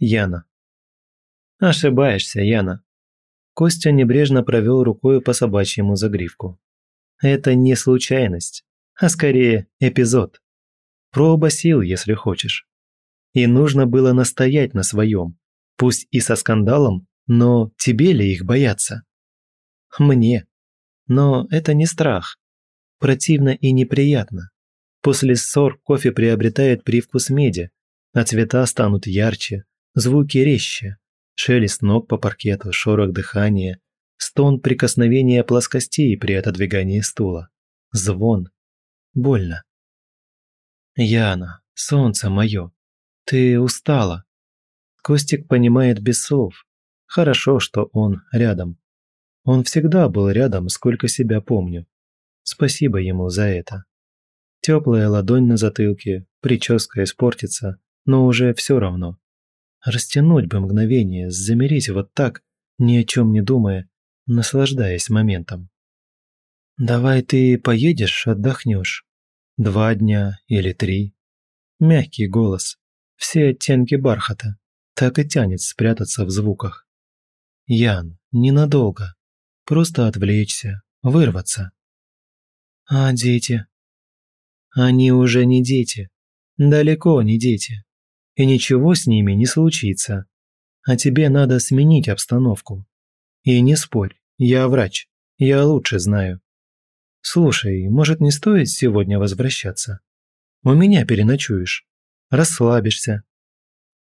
Яна. Ошибаешься, Яна. Костя небрежно провел рукой по собачьему загривку. Это не случайность, а скорее эпизод. Проба сил, если хочешь. И нужно было настоять на своем, пусть и со скандалом, но тебе ли их бояться? Мне. Но это не страх. Противно и неприятно. После ссор кофе приобретает привкус меди, а цвета станут ярче, звуки резче. Шелест ног по паркету, шорох дыхания, стон прикосновения плоскостей при отодвигании стула. Звон. Больно. «Яна, солнце мое, ты устала». Костик понимает без слов. Хорошо, что он рядом. Он всегда был рядом, сколько себя помню. Спасибо ему за это. Теплая ладонь на затылке, прическа испортится, но уже все равно. Растянуть бы мгновение, замереть вот так, ни о чем не думая, наслаждаясь моментом. «Давай ты поедешь, отдохнешь. Два дня или три». Мягкий голос, все оттенки бархата, так и тянет спрятаться в звуках. «Ян, ненадолго. Просто отвлечься, вырваться». «А дети?» «Они уже не дети. Далеко не дети и ничего с ними не случится. А тебе надо сменить обстановку. И не спорь, я врач, я лучше знаю. Слушай, может, не стоит сегодня возвращаться? У меня переночуешь, расслабишься.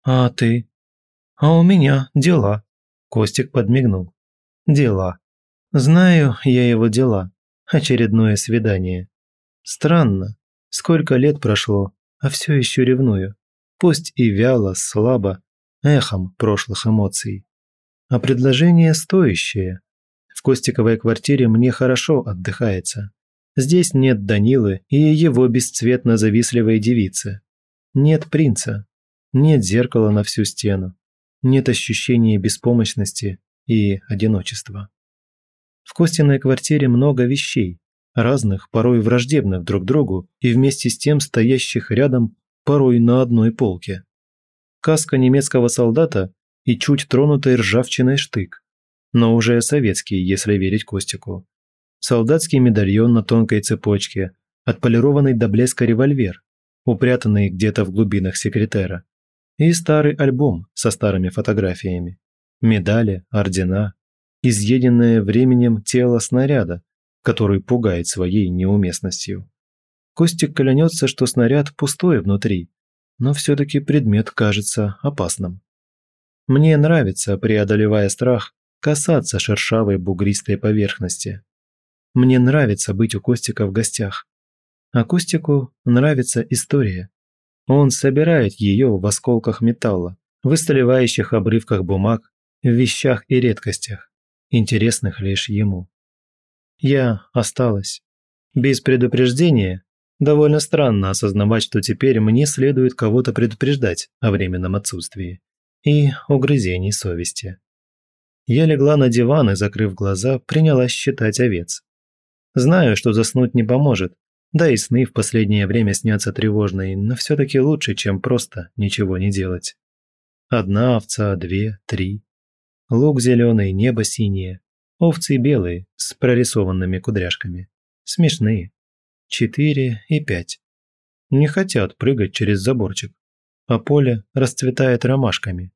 А ты? А у меня дела. Костик подмигнул. Дела. Знаю я его дела. Очередное свидание. Странно, сколько лет прошло, а все еще ревную пусть и вяло, слабо, эхом прошлых эмоций. А предложение стоящее. В Костиковой квартире мне хорошо отдыхается. Здесь нет Данилы и его бесцветно завистливой девицы. Нет принца. Нет зеркала на всю стену. Нет ощущения беспомощности и одиночества. В Костиной квартире много вещей, разных, порой враждебных друг другу и вместе с тем стоящих рядом порой на одной полке. Каска немецкого солдата и чуть тронутый ржавчиной штык, но уже советский, если верить Костику. Солдатский медальон на тонкой цепочке, отполированный до блеска револьвер, упрятанный где-то в глубинах секретера, и старый альбом со старыми фотографиями. Медали, ордена, изъеденное временем тело снаряда, который пугает своей неуместностью. Костик клянется, что снаряд пустой внутри, но все-таки предмет кажется опасным. Мне нравится, преодолевая страх, касаться шершавой бугристой поверхности. Мне нравится быть у Костика в гостях. А Костику нравится история. Он собирает ее в осколках металла, в истолевающих обрывках бумаг, в вещах и редкостях, интересных лишь ему. Я осталась. Без предупреждения Довольно странно осознавать, что теперь мне следует кого-то предупреждать о временном отсутствии и угрызений совести. Я легла на диван и, закрыв глаза, принялась считать овец. Знаю, что заснуть не поможет, да и сны в последнее время снятся тревожные, но все-таки лучше, чем просто ничего не делать. Одна овца, две, три. Лук зеленый, небо синее. Овцы белые, с прорисованными кудряшками. Смешные четыре и пять Не хотят прыгать через заборчик, а поле расцветает ромашками.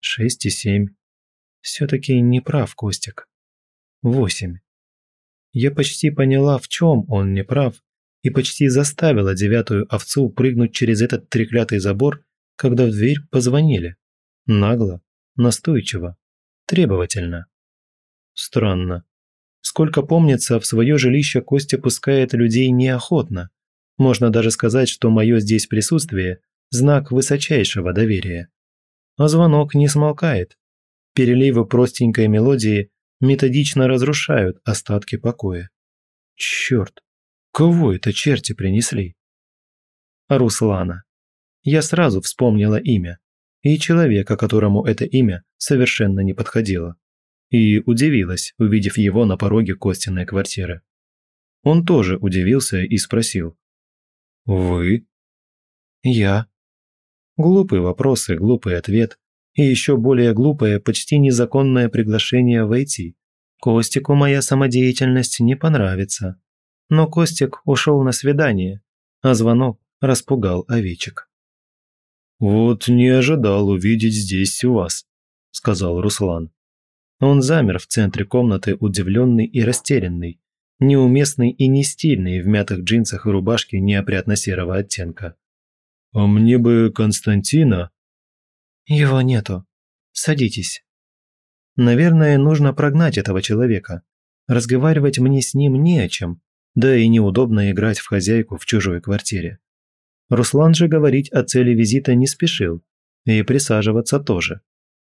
шесть и семь Все-таки не прав Костик. восемь Я почти поняла, в чем он не прав, и почти заставила девятую овцу прыгнуть через этот треклятый забор, когда в дверь позвонили. Нагло, настойчиво, требовательно. Странно. Сколько помнится, в свое жилище Костя пускает людей неохотно. Можно даже сказать, что мое здесь присутствие – знак высочайшего доверия. А звонок не смолкает. Переливы простенькой мелодии методично разрушают остатки покоя. Черт, кого это черти принесли? Руслана. Я сразу вспомнила имя. И человека, которому это имя совершенно не подходило и удивилась, увидев его на пороге Костиной квартиры. Он тоже удивился и спросил. «Вы?» «Я». Глупый вопрос и глупый ответ, и еще более глупое, почти незаконное приглашение войти. Костику моя самодеятельность не понравится. Но Костик ушел на свидание, а звонок распугал овечек. «Вот не ожидал увидеть здесь у вас», – сказал Руслан. Он замер в центре комнаты, удивленный и растерянный, неуместный и нестильный в мятых джинсах и рубашке неопрятно-серого оттенка. «А мне бы Константина...» «Его нету. Садитесь. Наверное, нужно прогнать этого человека. Разговаривать мне с ним не о чем, да и неудобно играть в хозяйку в чужой квартире. Руслан же говорить о цели визита не спешил, и присаживаться тоже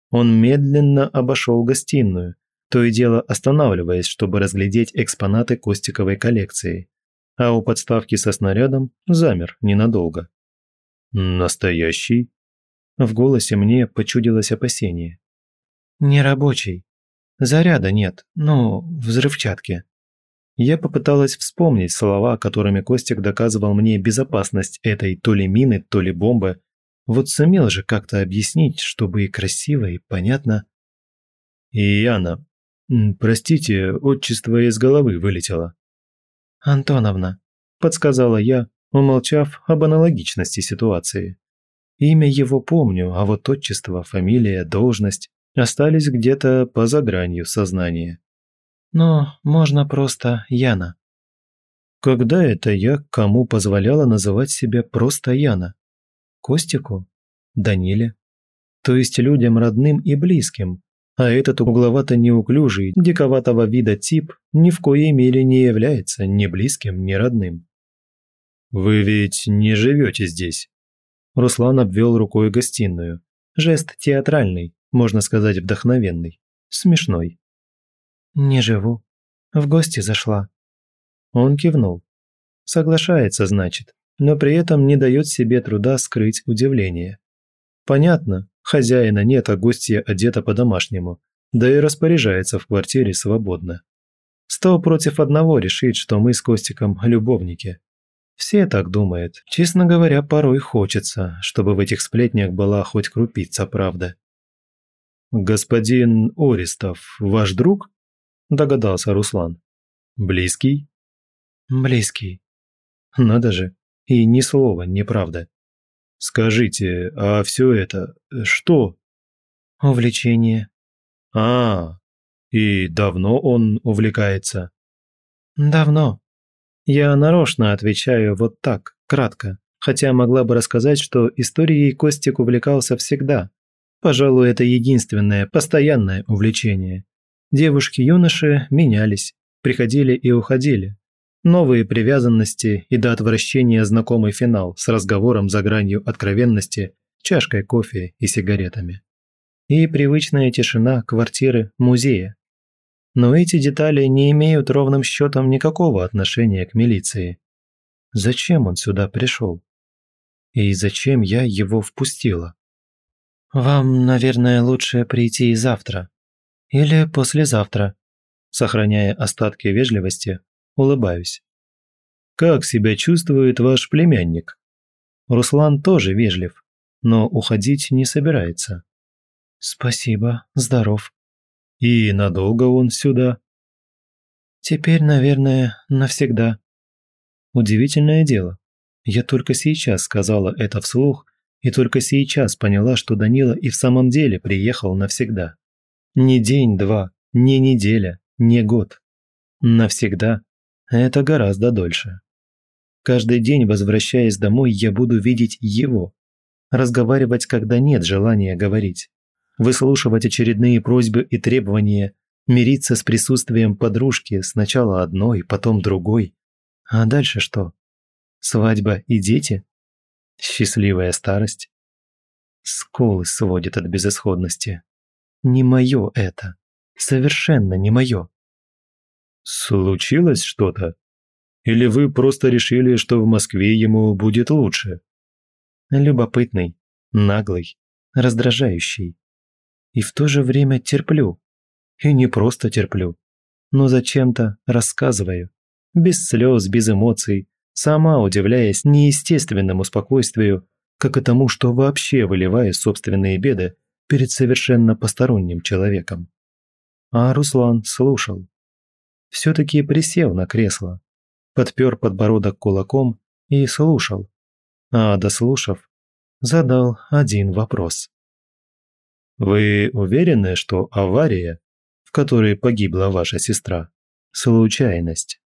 он медленно обошел гостиную, то и дело останавливаясь, чтобы разглядеть экспонаты Костиковой коллекции, а у подставки со снарядом замер ненадолго. «Настоящий?» В голосе мне почудилось опасение. «Не рабочий. Заряда нет, но взрывчатки». Я попыталась вспомнить слова, которыми Костик доказывал мне безопасность этой то ли мины, то ли бомбы, вот сумел же как-то объяснить, чтобы и красиво, и понятно. И Яна, простите, отчество из головы вылетело. Антоновна, подсказала я, умолчав об аналогичности ситуации. Имя его помню, а вот отчество, фамилия, должность остались где-то по загранью сознания. Но можно просто Яна. Когда это я кому позволяла называть себя просто Яна? Костику? Даниле? То есть людям родным и близким. А этот угловато-неуклюжий, диковатого вида тип ни в коей мере не является ни близким, ни родным. «Вы ведь не живете здесь?» Руслан обвел рукой гостиную. Жест театральный, можно сказать, вдохновенный. Смешной. «Не живу. В гости зашла». Он кивнул. «Соглашается, значит но при этом не дает себе труда скрыть удивление. Понятно, хозяина нет, а гостья одета по-домашнему, да и распоряжается в квартире свободно. Сто против одного решить, что мы с Костиком любовники. Все так думают. Честно говоря, порой хочется, чтобы в этих сплетнях была хоть крупица правда. «Господин Ористов, ваш друг?» – догадался Руслан. «Близкий?» «Близкий. Надо же, и ни слова неправда. «Скажите, а все это... Э, что?» «Увлечение». «А, и давно он увлекается?» «Давно. Я нарочно отвечаю вот так, кратко, хотя могла бы рассказать, что историей Костик увлекался всегда. Пожалуй, это единственное постоянное увлечение. Девушки-юноши менялись, приходили и уходили, Новые привязанности и до отвращения знакомый финал с разговором за гранью откровенности, чашкой кофе и сигаретами. И привычная тишина квартиры музея. Но эти детали не имеют ровным счетом никакого отношения к милиции. Зачем он сюда пришел? И зачем я его впустила? «Вам, наверное, лучше прийти завтра. Или послезавтра», сохраняя остатки вежливости, улыбаюсь. «Как себя чувствует ваш племянник?» Руслан тоже вежлив, но уходить не собирается. «Спасибо, здоров». «И надолго он сюда?» «Теперь, наверное, навсегда». Удивительное дело. Я только сейчас сказала это вслух и только сейчас поняла, что Данила и в самом деле приехал навсегда. Не день-два, не неделя, не год. Навсегда это гораздо дольше. Каждый день, возвращаясь домой, я буду видеть его. Разговаривать, когда нет желания говорить. Выслушивать очередные просьбы и требования. Мириться с присутствием подружки, сначала одной, потом другой. А дальше что? Свадьба и дети? Счастливая старость? Сколы сводят от безысходности. Не мое это. Совершенно не мое. Случилось что-то? Или вы просто решили, что в Москве ему будет лучше? Любопытный, наглый, раздражающий. И в то же время терплю. И не просто терплю, но зачем-то рассказываю. Без слез, без эмоций, сама удивляясь неестественному спокойствию, как и тому, что вообще выливаю собственные беды перед совершенно посторонним человеком. А Руслан слушал все-таки присел на кресло, подпер подбородок кулаком и слушал. А дослушав, задал один вопрос. «Вы уверены, что авария, в которой погибла ваша сестра, случайность?»